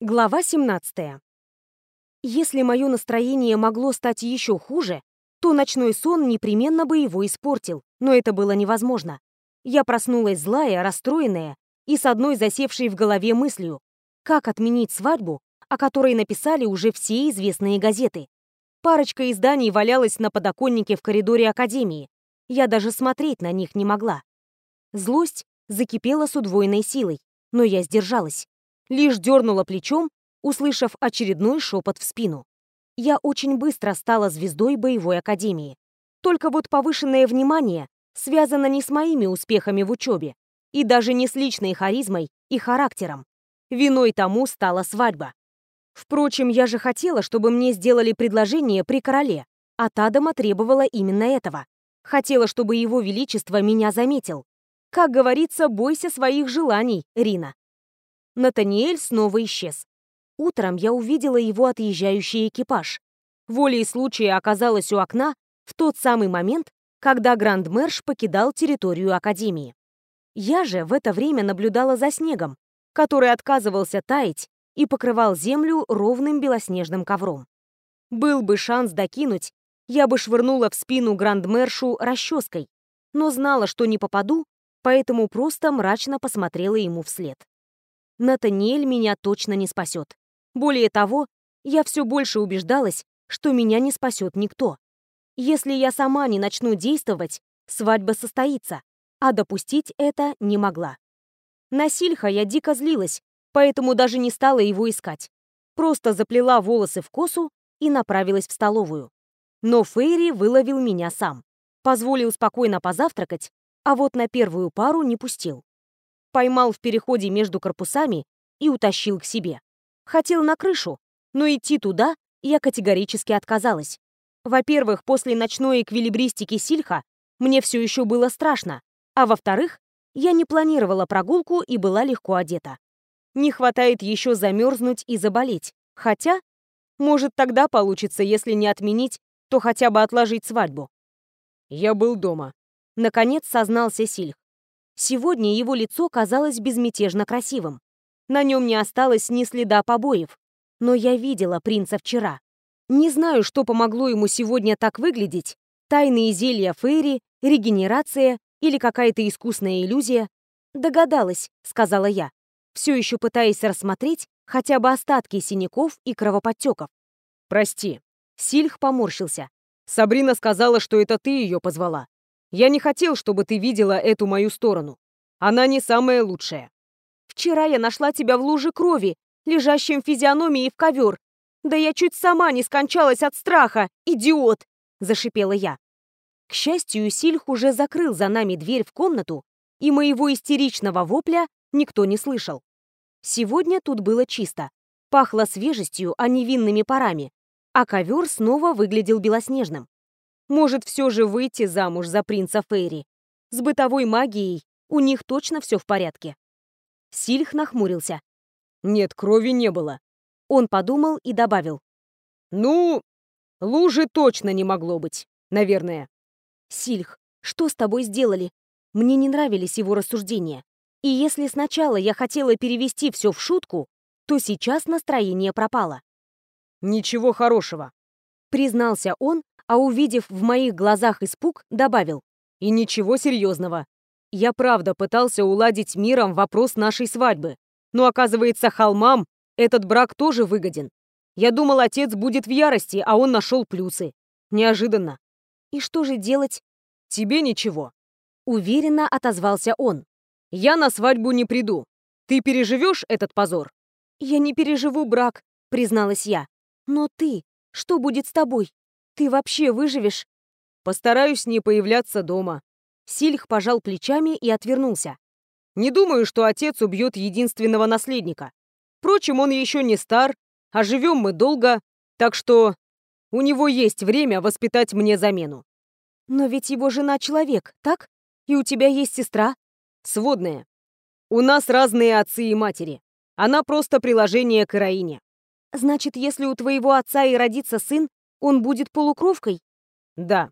Глава 17. Если мое настроение могло стать еще хуже, то ночной сон непременно бы его испортил, но это было невозможно. Я проснулась злая, расстроенная и с одной засевшей в голове мыслью, как отменить свадьбу, о которой написали уже все известные газеты. Парочка изданий валялась на подоконнике в коридоре академии. Я даже смотреть на них не могла. Злость закипела с удвоенной силой, но я сдержалась лишь дернула плечом, услышав очередной шепот в спину. Я очень быстро стала звездой боевой академии. Только вот повышенное внимание связано не с моими успехами в учебе и даже не с личной харизмой и характером. Виной тому стала свадьба. Впрочем, я же хотела, чтобы мне сделали предложение при короле, а Тадама требовала именно этого. Хотела, чтобы его величество меня заметил. Как говорится, бойся своих желаний, Рина. Натаниэль снова исчез. Утром я увидела его отъезжающий экипаж. Волей случая оказалась у окна в тот самый момент, когда Гранд-Мэрш покидал территорию Академии. Я же в это время наблюдала за снегом, который отказывался таять и покрывал землю ровным белоснежным ковром. Был бы шанс докинуть, я бы швырнула в спину Гранд-Мэршу расческой, но знала, что не попаду, поэтому просто мрачно посмотрела ему вслед. Натаниэль меня точно не спасет. Более того, я все больше убеждалась, что меня не спасет никто. Если я сама не начну действовать, свадьба состоится, а допустить это не могла. На Сильха я дико злилась, поэтому даже не стала его искать. Просто заплела волосы в косу и направилась в столовую. Но Фейри выловил меня сам. Позволил спокойно позавтракать, а вот на первую пару не пустил поймал в переходе между корпусами и утащил к себе. Хотел на крышу, но идти туда я категорически отказалась. Во-первых, после ночной эквилибристики Сильха мне все еще было страшно, а во-вторых, я не планировала прогулку и была легко одета. Не хватает еще замерзнуть и заболеть, хотя, может, тогда получится, если не отменить, то хотя бы отложить свадьбу. Я был дома. Наконец сознался Сильх. Сегодня его лицо казалось безмятежно красивым. На нем не осталось ни следа побоев. Но я видела принца вчера. Не знаю, что помогло ему сегодня так выглядеть. Тайные зелья Фейри, регенерация или какая-то искусная иллюзия. «Догадалась», — сказала я, все еще пытаясь рассмотреть хотя бы остатки синяков и кровоподтеков. «Прости». Сильх поморщился. «Сабрина сказала, что это ты ее позвала. Я не хотел, чтобы ты видела эту мою сторону. Она не самая лучшая. Вчера я нашла тебя в луже крови, лежащем физиономией в ковер. Да я чуть сама не скончалась от страха, идиот!» — зашипела я. К счастью, Сильх уже закрыл за нами дверь в комнату, и моего истеричного вопля никто не слышал. Сегодня тут было чисто. Пахло свежестью, а не винными парами, а ковер снова выглядел белоснежным. Может, все же выйти замуж за принца Фейри. С бытовой магией у них точно все в порядке. Сильх нахмурился. Нет, крови не было. Он подумал и добавил. Ну, лужи точно не могло быть, наверное. Сильх, что с тобой сделали? Мне не нравились его рассуждения. И если сначала я хотела перевести все в шутку, то сейчас настроение пропало. «Ничего хорошего», — признался он, а увидев в моих глазах испуг, добавил. «И ничего серьезного. Я правда пытался уладить миром вопрос нашей свадьбы. Но оказывается, холмам этот брак тоже выгоден. Я думал, отец будет в ярости, а он нашел плюсы. Неожиданно. И что же делать? Тебе ничего. Уверенно отозвался он. Я на свадьбу не приду. Ты переживешь этот позор? Я не переживу брак, призналась я. Но ты, что будет с тобой? Ты вообще выживешь? Постараюсь не появляться дома. Сильх пожал плечами и отвернулся. Не думаю, что отец убьет единственного наследника. Впрочем, он еще не стар, а живем мы долго, так что у него есть время воспитать мне замену. Но ведь его жена человек, так? И у тебя есть сестра? Сводная. У нас разные отцы и матери. Она просто приложение к Ираине. Значит, если у твоего отца и родится сын, он будет полукровкой? Да.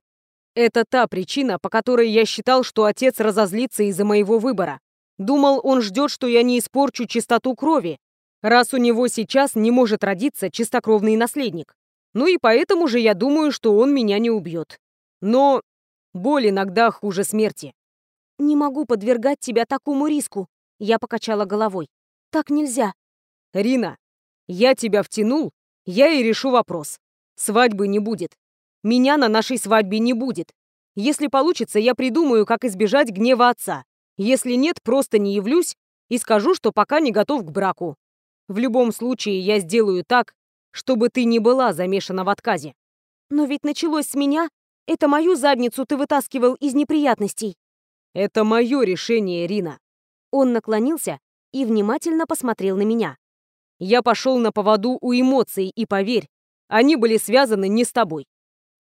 Это та причина, по которой я считал, что отец разозлится из-за моего выбора. Думал, он ждет, что я не испорчу чистоту крови, раз у него сейчас не может родиться чистокровный наследник. Ну и поэтому же я думаю, что он меня не убьет. Но боль иногда хуже смерти. «Не могу подвергать тебя такому риску», — я покачала головой. «Так нельзя». «Рина, я тебя втянул, я и решу вопрос. Свадьбы не будет. Меня на нашей свадьбе не будет. Если получится, я придумаю, как избежать гнева отца. Если нет, просто не явлюсь и скажу, что пока не готов к браку. В любом случае, я сделаю так, чтобы ты не была замешана в отказе. Но ведь началось с меня. Это мою задницу ты вытаскивал из неприятностей. Это мое решение, Рина. Он наклонился и внимательно посмотрел на меня. Я пошел на поводу у эмоций, и поверь, они были связаны не с тобой.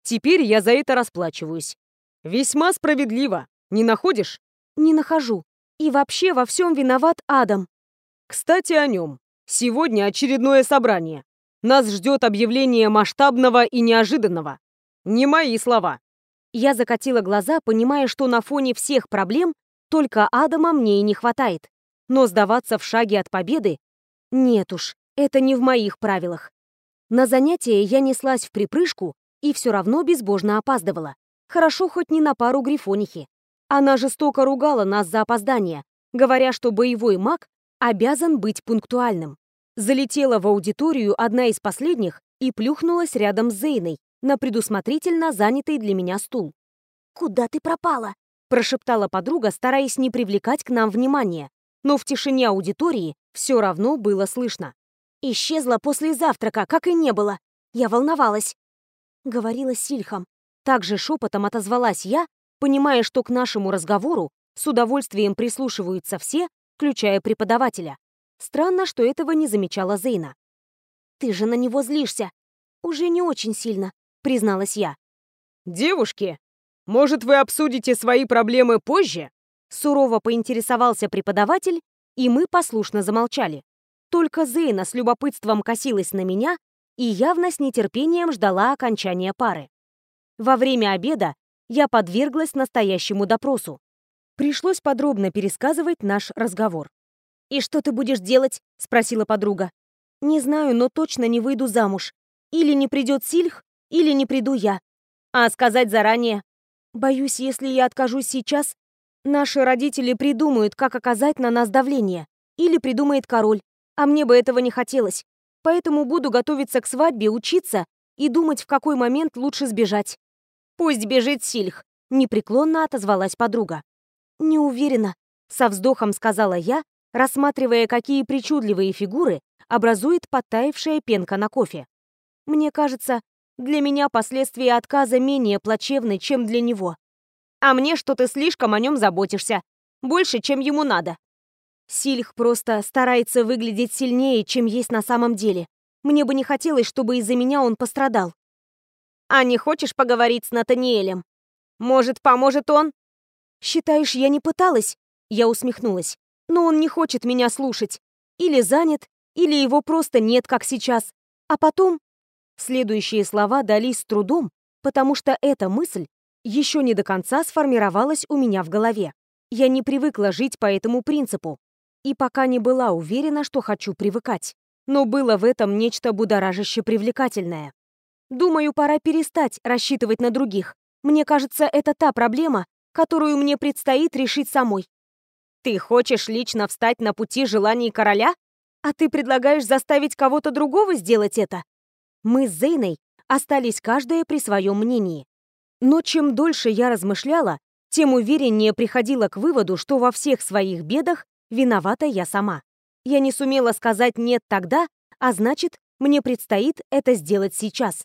Теперь я за это расплачиваюсь. Весьма справедливо, не находишь? Не нахожу. И вообще во всем виноват Адам. Кстати, о нем. Сегодня очередное собрание. Нас ждет объявление масштабного и неожиданного. Не мои слова. Я закатила глаза, понимая, что на фоне всех проблем только Адама мне и не хватает. Но сдаваться в шаге от победы? Нет уж, это не в моих правилах. На занятие я неслась в припрыжку и все равно безбожно опаздывала. Хорошо хоть не на пару грифонихи. Она жестоко ругала нас за опоздание, говоря, что боевой маг обязан быть пунктуальным. Залетела в аудиторию одна из последних и плюхнулась рядом с Зейной на предусмотрительно занятый для меня стул. «Куда ты пропала?» – прошептала подруга, стараясь не привлекать к нам внимания. Но в тишине аудитории все равно было слышно. «Исчезла после завтрака, как и не было. Я волновалась», — говорила Сильхам. Также шепотом отозвалась я, понимая, что к нашему разговору с удовольствием прислушиваются все, включая преподавателя. Странно, что этого не замечала Зейна. «Ты же на него злишься. Уже не очень сильно», — призналась я. «Девушки, может, вы обсудите свои проблемы позже?» Сурово поинтересовался преподаватель, и мы послушно замолчали. Только Зейна с любопытством косилась на меня и явно с нетерпением ждала окончания пары. Во время обеда я подверглась настоящему допросу. Пришлось подробно пересказывать наш разговор. «И что ты будешь делать?» — спросила подруга. «Не знаю, но точно не выйду замуж. Или не придет Сильх, или не приду я. А сказать заранее? Боюсь, если я откажусь сейчас, наши родители придумают, как оказать на нас давление. Или придумает король. А мне бы этого не хотелось. Поэтому буду готовиться к свадьбе, учиться и думать, в какой момент лучше сбежать. «Пусть бежит Сильх», — непреклонно отозвалась подруга. «Не уверена», — со вздохом сказала я, рассматривая, какие причудливые фигуры образует подтаявшая пенка на кофе. Мне кажется, для меня последствия отказа менее плачевны, чем для него. А мне, что ты слишком о нем заботишься. Больше, чем ему надо. Сильх просто старается выглядеть сильнее, чем есть на самом деле. Мне бы не хотелось, чтобы из-за меня он пострадал. А не хочешь поговорить с Натаниэлем? Может, поможет он? Считаешь, я не пыталась? Я усмехнулась но он не хочет меня слушать. Или занят, или его просто нет, как сейчас. А потом... Следующие слова дались с трудом, потому что эта мысль еще не до конца сформировалась у меня в голове. Я не привыкла жить по этому принципу, и пока не была уверена, что хочу привыкать. Но было в этом нечто будоражаще привлекательное. Думаю, пора перестать рассчитывать на других. Мне кажется, это та проблема, которую мне предстоит решить самой. Ты хочешь лично встать на пути желаний короля? А ты предлагаешь заставить кого-то другого сделать это? Мы с Зейной остались каждая при своем мнении. Но чем дольше я размышляла, тем увереннее приходила к выводу, что во всех своих бедах виновата я сама. Я не сумела сказать «нет» тогда, а значит, мне предстоит это сделать сейчас.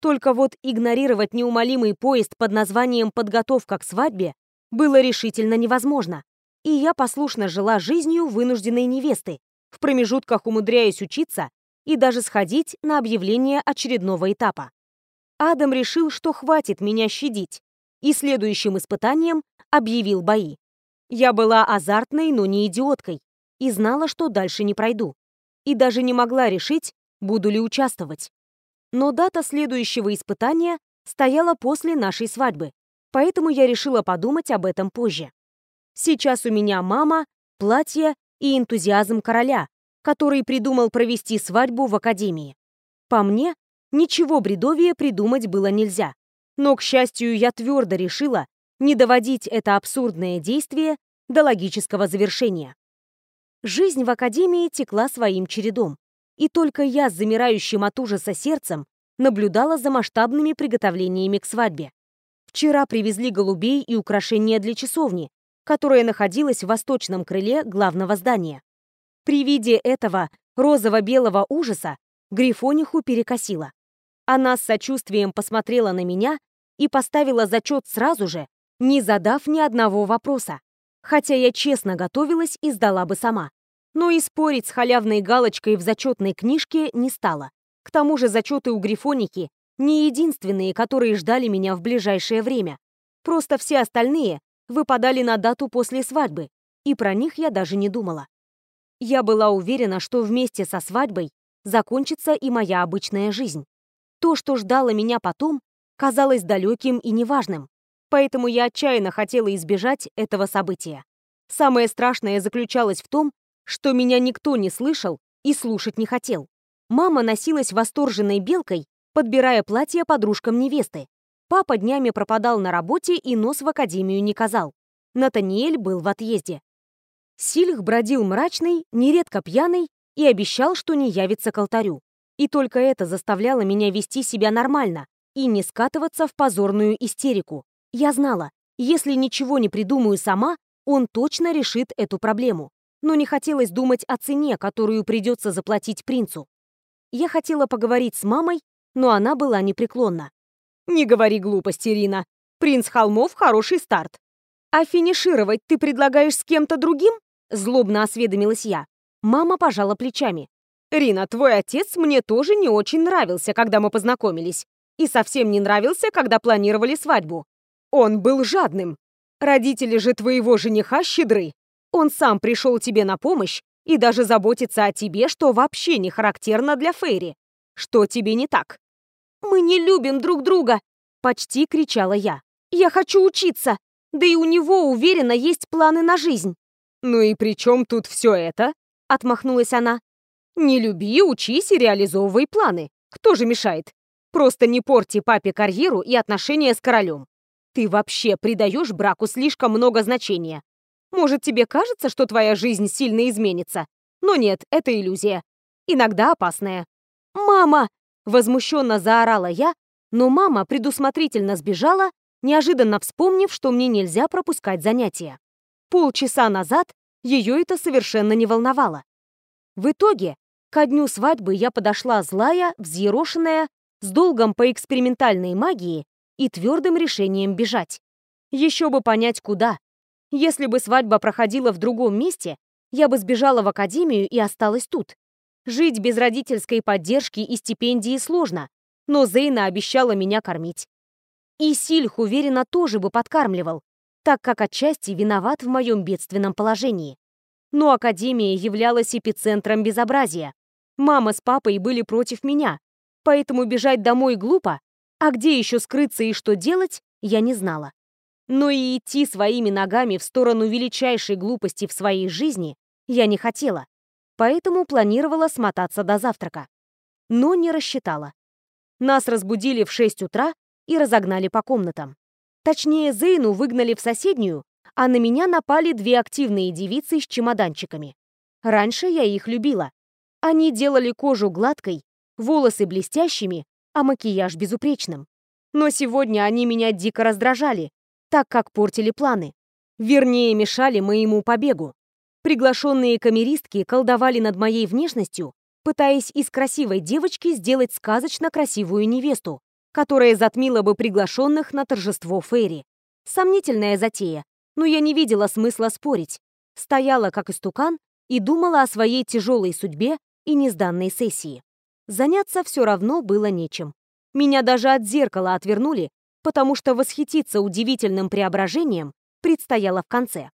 Только вот игнорировать неумолимый поезд под названием «подготовка к свадьбе» было решительно невозможно и я послушно жила жизнью вынужденной невесты, в промежутках умудряясь учиться и даже сходить на объявление очередного этапа. Адам решил, что хватит меня щадить, и следующим испытанием объявил бои. Я была азартной, но не идиоткой, и знала, что дальше не пройду. И даже не могла решить, буду ли участвовать. Но дата следующего испытания стояла после нашей свадьбы, поэтому я решила подумать об этом позже. Сейчас у меня мама, платье и энтузиазм короля, который придумал провести свадьбу в академии. По мне, ничего бредовее придумать было нельзя. Но, к счастью, я твердо решила не доводить это абсурдное действие до логического завершения. Жизнь в академии текла своим чередом, и только я с замирающим от ужаса сердцем наблюдала за масштабными приготовлениями к свадьбе. Вчера привезли голубей и украшения для часовни, которая находилась в восточном крыле главного здания. При виде этого розово-белого ужаса Грифониху перекосила. Она с сочувствием посмотрела на меня и поставила зачет сразу же, не задав ни одного вопроса, хотя я честно готовилась и сдала бы сама. Но и спорить с халявной галочкой в зачетной книжке не стала. К тому же зачеты у Грифоники не единственные, которые ждали меня в ближайшее время. Просто все остальные выпадали на дату после свадьбы, и про них я даже не думала. Я была уверена, что вместе со свадьбой закончится и моя обычная жизнь. То, что ждало меня потом, казалось далеким и неважным, поэтому я отчаянно хотела избежать этого события. Самое страшное заключалось в том, что меня никто не слышал и слушать не хотел. Мама носилась восторженной белкой, подбирая платье подружкам невесты. Папа днями пропадал на работе и нос в академию не казал. Натаниэль был в отъезде. Сильх бродил мрачный, нередко пьяный и обещал, что не явится к алтарю. И только это заставляло меня вести себя нормально и не скатываться в позорную истерику. Я знала, если ничего не придумаю сама, он точно решит эту проблему. Но не хотелось думать о цене, которую придется заплатить принцу. Я хотела поговорить с мамой, но она была непреклонна. «Не говори глупости, Рина. Принц Холмов — хороший старт. А финишировать ты предлагаешь с кем-то другим?» Злобно осведомилась я. Мама пожала плечами. «Рина, твой отец мне тоже не очень нравился, когда мы познакомились. И совсем не нравился, когда планировали свадьбу. Он был жадным. Родители же твоего жениха щедры. Он сам пришел тебе на помощь и даже заботится о тебе, что вообще не характерно для Фейри. Что тебе не так?» «Мы не любим друг друга!» — почти кричала я. «Я хочу учиться! Да и у него, уверенно, есть планы на жизнь!» «Ну и при чем тут все это?» Отмахнулась она. «Не люби, учись и реализовывай планы. Кто же мешает? Просто не порти папе карьеру и отношения с королем. Ты вообще придаешь браку слишком много значения. Может, тебе кажется, что твоя жизнь сильно изменится? Но нет, это иллюзия. Иногда опасная. «Мама!» — возмущенно заорала я, но мама предусмотрительно сбежала, неожиданно вспомнив, что мне нельзя пропускать занятия. Полчаса назад ее это совершенно не волновало. В итоге, ко дню свадьбы я подошла злая, взъерошенная, с долгом по экспериментальной магии и твердым решением бежать. Еще бы понять, куда. Если бы свадьба проходила в другом месте, я бы сбежала в академию и осталась тут. Жить без родительской поддержки и стипендии сложно, но Зейна обещала меня кормить. И Сильх, уверенно, тоже бы подкармливал, так как отчасти виноват в моем бедственном положении. Но Академия являлась эпицентром безобразия. Мама с папой были против меня, поэтому бежать домой глупо, а где еще скрыться и что делать, я не знала. Но и идти своими ногами в сторону величайшей глупости в своей жизни я не хотела, поэтому планировала смотаться до завтрака. Но не рассчитала. Нас разбудили в 6 утра и разогнали по комнатам. Точнее, Зейну выгнали в соседнюю, а на меня напали две активные девицы с чемоданчиками. Раньше я их любила. Они делали кожу гладкой, волосы блестящими, а макияж безупречным. Но сегодня они меня дико раздражали, так как портили планы. Вернее, мешали моему побегу. Приглашенные камеристки колдовали над моей внешностью, пытаясь из красивой девочки сделать сказочно красивую невесту, которая затмила бы приглашенных на торжество Фейри. Сомнительная затея, но я не видела смысла спорить. Стояла как истукан и думала о своей тяжелой судьбе и незданной сессии. Заняться все равно было нечем. Меня даже от зеркала отвернули, потому что восхититься удивительным преображением предстояло в конце.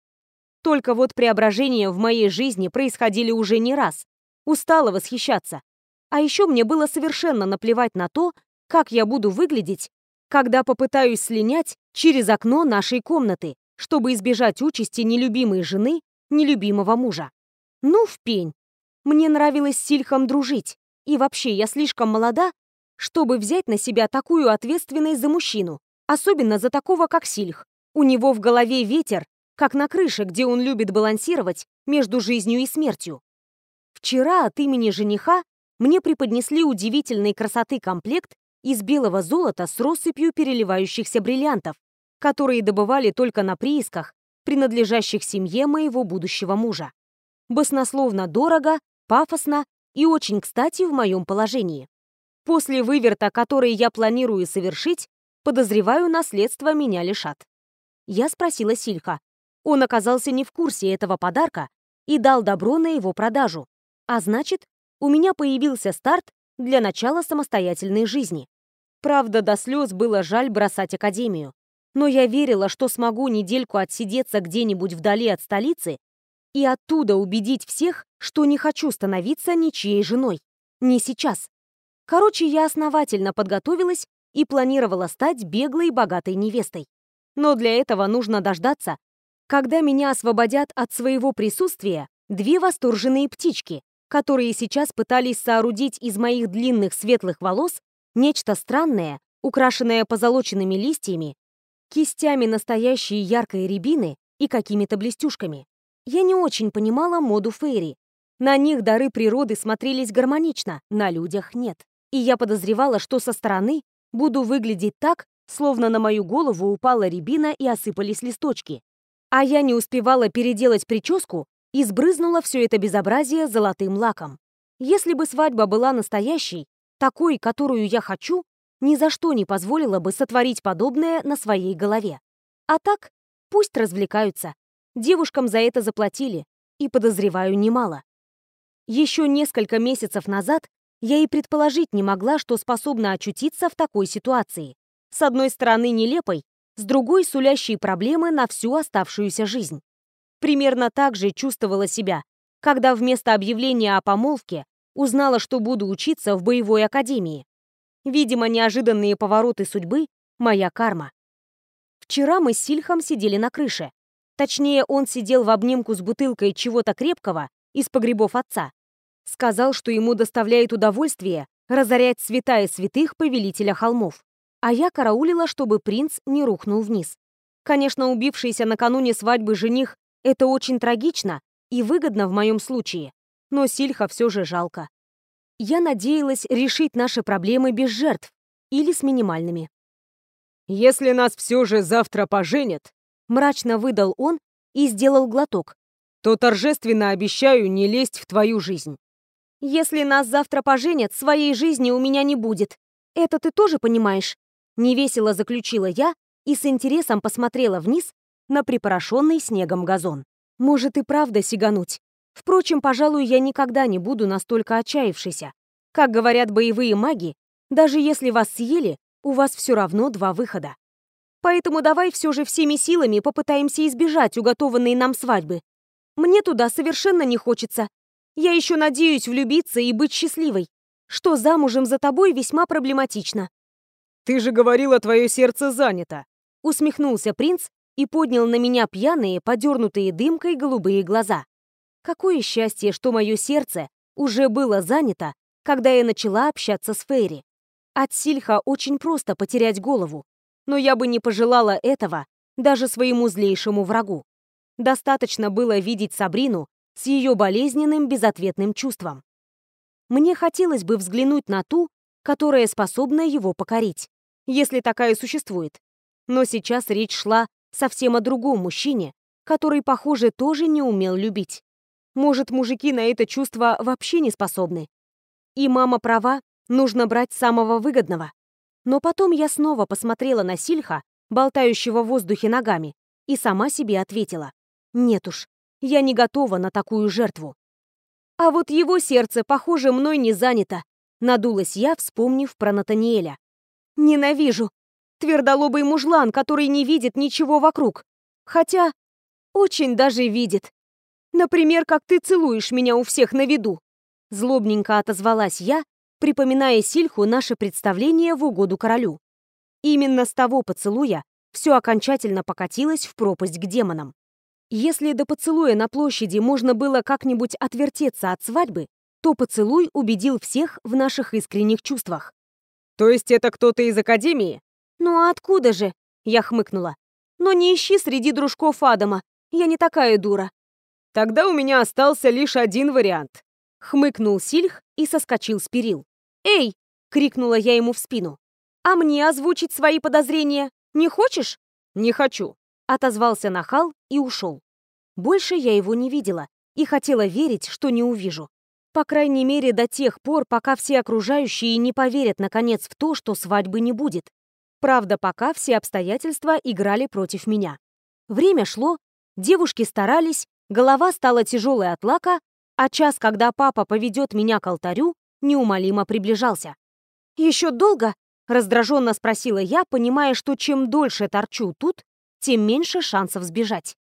Только вот преображения в моей жизни происходили уже не раз. Устала восхищаться. А еще мне было совершенно наплевать на то, как я буду выглядеть, когда попытаюсь слинять через окно нашей комнаты, чтобы избежать участи нелюбимой жены, нелюбимого мужа. Ну, в пень. Мне нравилось с Сильхом дружить. И вообще, я слишком молода, чтобы взять на себя такую ответственность за мужчину, особенно за такого, как Сильх. У него в голове ветер, как на крыше, где он любит балансировать между жизнью и смертью. Вчера от имени жениха мне преподнесли удивительной красоты комплект из белого золота с россыпью переливающихся бриллиантов, которые добывали только на приисках, принадлежащих семье моего будущего мужа. Баснословно дорого, пафосно и очень кстати в моем положении. После выверта, который я планирую совершить, подозреваю, наследство меня лишат. Я спросила Сильха. Он оказался не в курсе этого подарка и дал добро на его продажу. А значит, у меня появился старт для начала самостоятельной жизни. Правда, до слез было жаль бросать академию. Но я верила, что смогу недельку отсидеться где-нибудь вдали от столицы и оттуда убедить всех, что не хочу становиться ничьей женой. Не сейчас. Короче, я основательно подготовилась и планировала стать беглой богатой невестой. Но для этого нужно дождаться, когда меня освободят от своего присутствия две восторженные птички, которые сейчас пытались соорудить из моих длинных светлых волос нечто странное, украшенное позолоченными листьями, кистями настоящей яркой рябины и какими-то блестюшками. Я не очень понимала моду фейри. На них дары природы смотрелись гармонично, на людях нет и я подозревала, что со стороны буду выглядеть так, словно на мою голову упала рябина и осыпались листочки. А я не успевала переделать прическу и сбрызнула все это безобразие золотым лаком. Если бы свадьба была настоящей, такой, которую я хочу, ни за что не позволила бы сотворить подобное на своей голове. А так, пусть развлекаются. Девушкам за это заплатили, и подозреваю немало. Еще несколько месяцев назад я и предположить не могла, что способна очутиться в такой ситуации. С одной стороны нелепой, с другой сулящей проблемы на всю оставшуюся жизнь. Примерно так же чувствовала себя, когда вместо объявления о помолвке узнала, что буду учиться в боевой академии. Видимо, неожиданные повороты судьбы — моя карма. Вчера мы с Сильхом сидели на крыше. Точнее, он сидел в обнимку с бутылкой чего-то крепкого из погребов отца. Сказал, что ему доставляет удовольствие разорять святая святых повелителя холмов. А я караулила, чтобы принц не рухнул вниз. Конечно, убившийся накануне свадьбы жених — это очень трагично и выгодно в моем случае, но Сильха все же жалко. Я надеялась решить наши проблемы без жертв или с минимальными. «Если нас все же завтра поженят», — мрачно выдал он и сделал глоток, «то торжественно обещаю не лезть в твою жизнь». Если нас завтра поженят, своей жизни у меня не будет. Это ты тоже понимаешь?» Невесело заключила я и с интересом посмотрела вниз на припорошенный снегом газон. Может и правда сигануть. Впрочем, пожалуй, я никогда не буду настолько отчаявшейся. Как говорят боевые маги, даже если вас съели, у вас все равно два выхода. Поэтому давай все же всеми силами попытаемся избежать уготованной нам свадьбы. Мне туда совершенно не хочется, я еще надеюсь влюбиться и быть счастливой, что замужем за тобой весьма проблематично». «Ты же говорила, твое сердце занято!» Усмехнулся принц и поднял на меня пьяные, подернутые дымкой голубые глаза. Какое счастье, что мое сердце уже было занято, когда я начала общаться с Фейри. От Сильха очень просто потерять голову, но я бы не пожелала этого даже своему злейшему врагу. Достаточно было видеть Сабрину с ее болезненным безответным чувством. Мне хотелось бы взглянуть на ту, которая способна его покорить, если такая существует. Но сейчас речь шла совсем о другом мужчине, который, похоже, тоже не умел любить. Может, мужики на это чувство вообще не способны. И мама права, нужно брать самого выгодного. Но потом я снова посмотрела на Сильха, болтающего в воздухе ногами, и сама себе ответила. Нет уж, я не готова на такую жертву. А вот его сердце, похоже, мной не занято. Надулась я, вспомнив про Натаниэля. Ненавижу. Твердолобый мужлан, который не видит ничего вокруг. Хотя очень даже видит. Например, как ты целуешь меня у всех на виду. Злобненько отозвалась я, припоминая Сильху наше представление в угоду королю. Именно с того поцелуя все окончательно покатилось в пропасть к демонам. Если до поцелуя на площади можно было как-нибудь отвертеться от свадьбы, что поцелуй убедил всех в наших искренних чувствах. «То есть это кто-то из Академии?» «Ну а откуда же?» — я хмыкнула. «Но не ищи среди дружков Адама. Я не такая дура». «Тогда у меня остался лишь один вариант», — хмыкнул Сильх и соскочил с перил. «Эй!» — крикнула я ему в спину. «А мне озвучить свои подозрения не хочешь?» «Не хочу», — отозвался нахал и ушел. Больше я его не видела и хотела верить, что не увижу. По крайней мере, до тех пор, пока все окружающие не поверят, наконец, в то, что свадьбы не будет. Правда, пока все обстоятельства играли против меня. Время шло, девушки старались, голова стала тяжелой от лака, а час, когда папа поведет меня к алтарю, неумолимо приближался. «Еще долго?» — раздраженно спросила я, понимая, что чем дольше торчу тут, тем меньше шансов сбежать.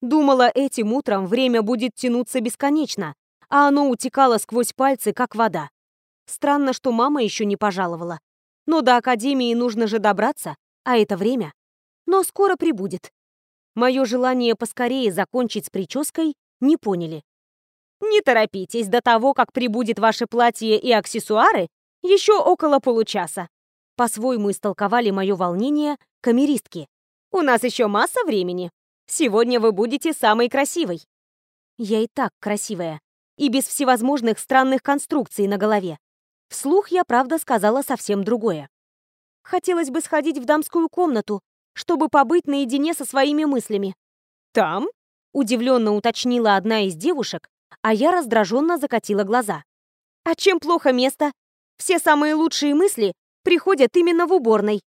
Думала, этим утром время будет тянуться бесконечно, а оно утекало сквозь пальцы, как вода. Странно, что мама еще не пожаловала. Но до академии нужно же добраться, а это время. Но скоро прибудет. Мое желание поскорее закончить с прической не поняли. Не торопитесь, до того, как прибудет ваше платье и аксессуары, еще около получаса. По-своему истолковали мое волнение камеристки. У нас еще масса времени. Сегодня вы будете самой красивой. Я и так красивая и без всевозможных странных конструкций на голове. Вслух я, правда, сказала совсем другое. Хотелось бы сходить в дамскую комнату, чтобы побыть наедине со своими мыслями. «Там?» — удивленно уточнила одна из девушек, а я раздраженно закатила глаза. «А чем плохо место? Все самые лучшие мысли приходят именно в уборной».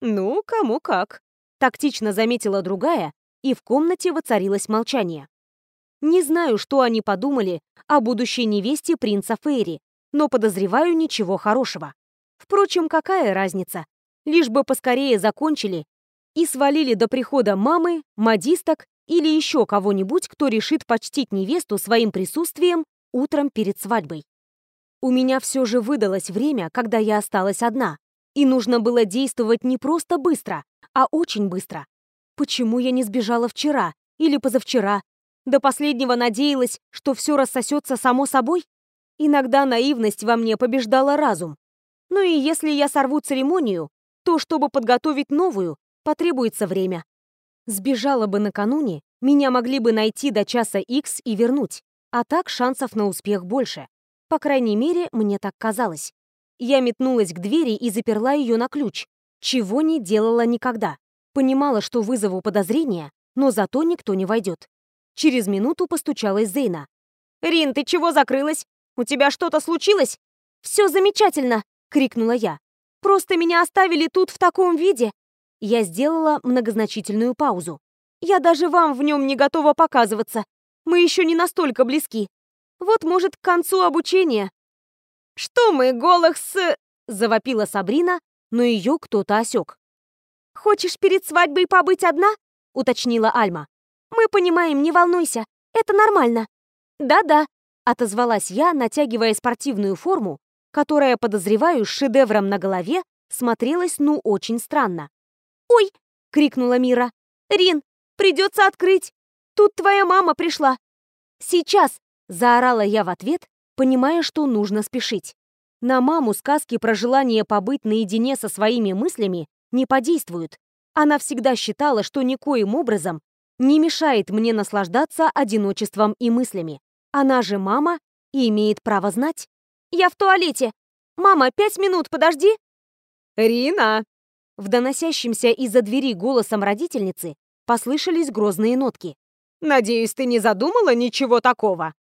«Ну, кому как», — тактично заметила другая, и в комнате воцарилось молчание. Не знаю, что они подумали о будущей невесте принца Фейри, но подозреваю ничего хорошего. Впрочем, какая разница? Лишь бы поскорее закончили и свалили до прихода мамы, модисток или еще кого-нибудь, кто решит почтить невесту своим присутствием утром перед свадьбой. У меня все же выдалось время, когда я осталась одна, и нужно было действовать не просто быстро, а очень быстро. Почему я не сбежала вчера или позавчера до последнего надеялась, что все рассосется само собой? Иногда наивность во мне побеждала разум. Ну и если я сорву церемонию, то, чтобы подготовить новую, потребуется время. Сбежала бы накануне, меня могли бы найти до часа X и вернуть, а так шансов на успех больше. По крайней мере, мне так казалось. Я метнулась к двери и заперла ее на ключ, чего не делала никогда. Понимала, что вызову подозрения, но зато никто не войдет. Через минуту постучалась Зейна. «Рин, ты чего закрылась? У тебя что-то случилось?» «Все замечательно!» — крикнула я. «Просто меня оставили тут в таком виде!» Я сделала многозначительную паузу. «Я даже вам в нем не готова показываться. Мы еще не настолько близки. Вот, может, к концу обучения...» «Что мы, голых с...» — завопила Сабрина, но ее кто-то осек. «Хочешь перед свадьбой побыть одна?» — уточнила Альма. «Мы понимаем, не волнуйся. Это нормально». «Да-да», — отозвалась я, натягивая спортивную форму, которая, подозреваю, с шедевром на голове смотрелась ну очень странно. «Ой!» — крикнула Мира. «Рин, придется открыть! Тут твоя мама пришла!» «Сейчас!» — заорала я в ответ, понимая, что нужно спешить. На маму сказки про желание побыть наедине со своими мыслями не подействуют. Она всегда считала, что никоим образом не мешает мне наслаждаться одиночеством и мыслями. Она же мама и имеет право знать. «Я в туалете! Мама, пять минут, подожди!» «Рина!» В доносящемся из-за двери голосом родительницы послышались грозные нотки. «Надеюсь, ты не задумала ничего такого?»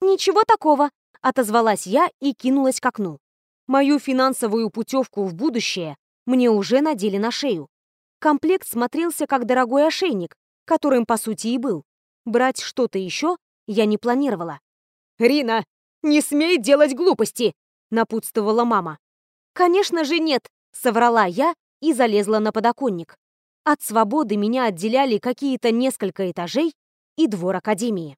«Ничего такого», — отозвалась я и кинулась к окну. Мою финансовую путевку в будущее мне уже надели на шею. Комплект смотрелся как дорогой ошейник, которым, по сути, и был. Брать что-то еще я не планировала. «Рина, не смей делать глупости!» — напутствовала мама. «Конечно же нет!» — соврала я и залезла на подоконник. От свободы меня отделяли какие-то несколько этажей и двор академии.